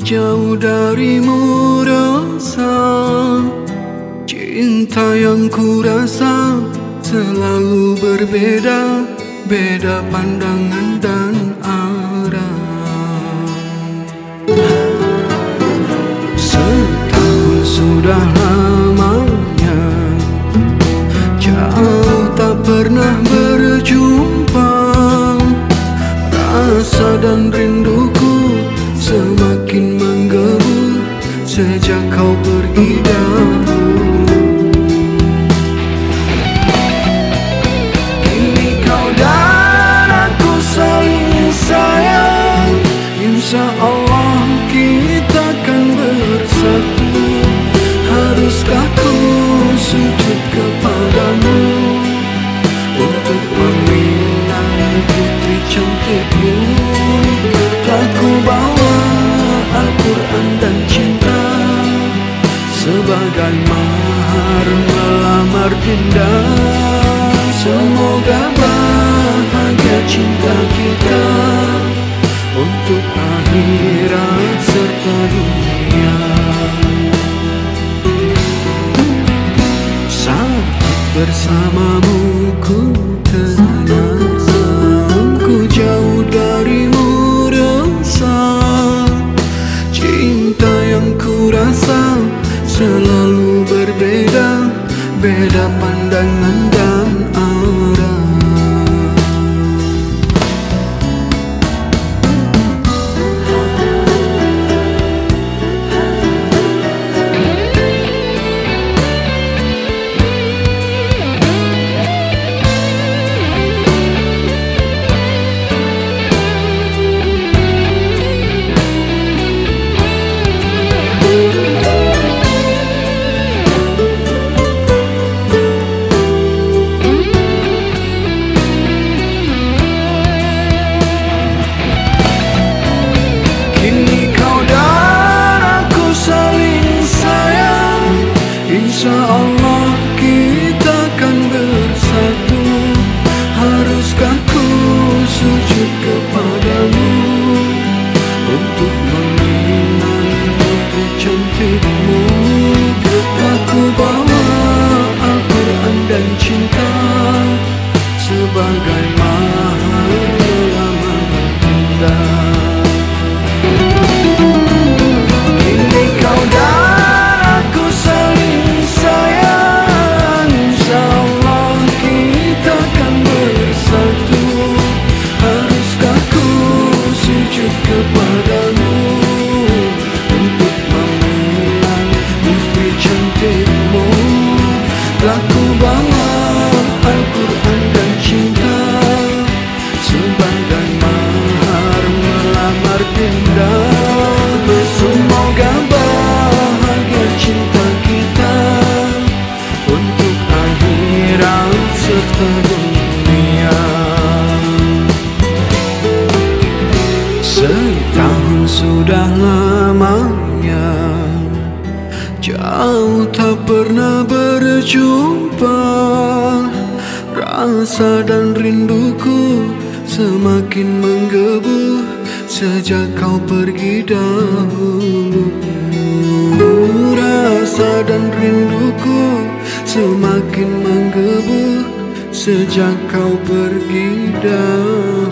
jauh darimu rasa. Cinta yang ku rasa selalu berbeda Beda pandangan dan arah. Setahun sudah lamanya Jauh tak pernah Sejak kau pergi dahulu. Kini kau dan aku saling sayang. Insya Allah kita akan bersatu. Haruskah ku sujud kepadamu? Untuk meminang putri cantikmu. Telah ku bawa dinda Semoga bahagia cinta kita Untuk akhirat serta dunia. Saat bersamamu ku tenang Ku jauh darimu rasa Cinta yang ku rasa selalu berbeda Beda pandangan dan arah cantikmu Aku bawa Al-Quran dan cinta Sebagai mahar melamar dinda Semoga bahagia cinta kita Untuk akhirat serta dunia. Setahun sudah lamanya Jauh pernah berjumpa. Rasa dan rinduku semakin menggebu Sejak kau pergi dahulu. Rasa dan rinduku semakin menggebu Sejak kau pergi dahulu